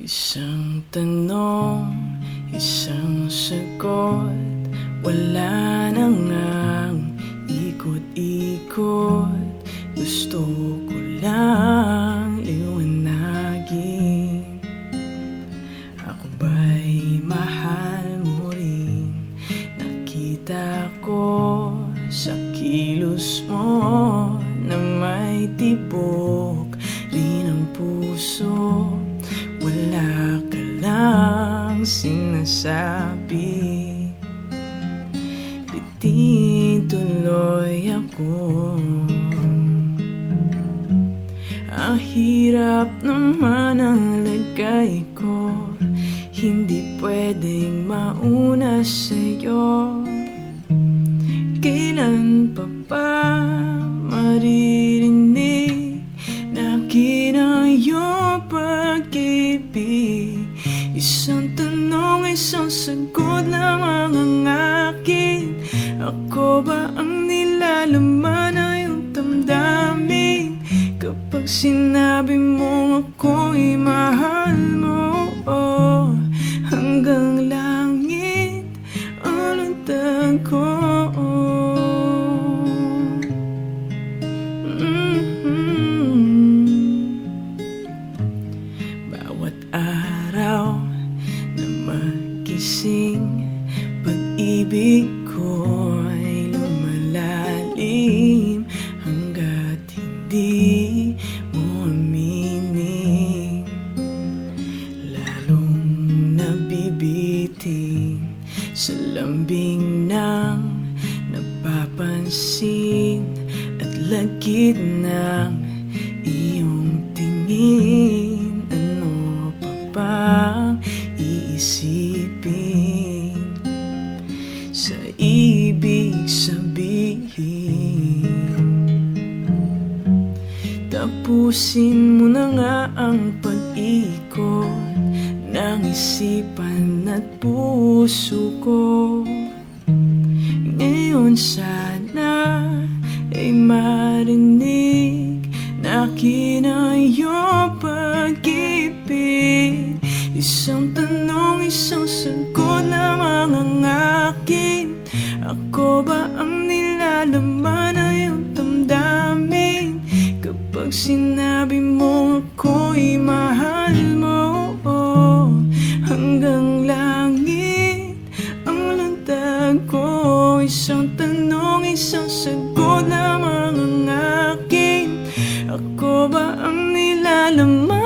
Isang tanong, isang sagot Wala na ngang ikot-ikot. Gusto ko lang liwanagin Ako ba'y mahal mo rin? Nakita ko sa kilos mo Na may tibok lang sinasabi. Biti tuloy ako. Ang hirap naman ang lagay ko. Hindi pwedeng mauna sa'yo. Kailan pa ba maririnig Na kinayong pag-ibig? Isang isang sagot lamang ang akin Ako ba ang nilalaman na iyong damdamin? Kapag sinabi mo ako'y mahal mo oh, Hanggang langit ang lundag ko magising Pag-ibig ko'y lumalalim Hanggat hindi mo aminin. Lalong nabibitin Sa lambing ng napapansin At lagit ng iyong tingin ibig sabihin? Tapusin mo na nga ang pag-ikot Ng isipan at puso ko. Ngayon sana ay marinig Na kinayong pag-ibig. Isang isang sagot lamang ang akin Ako ba ang nilalaman na iyong damdamin? Kapag sinabi mo ako'y mahal mo oh, Hanggang langit ang lundag ko. Isang tanong, isang sagot lamang ang akin Ako ba ang nilalaman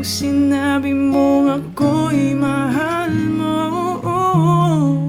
Pag sinabi mong ako'y mahal mo oh, oh, oh.